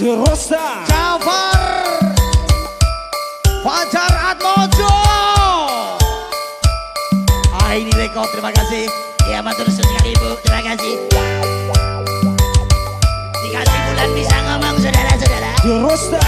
Jerosa, Jafar Fajar Atmojo Ah ini rekod, terima kasih. Ya matur sekali ibu, terima kasih. Dikasih bulan bisa ngomong saudara-saudara. Derosta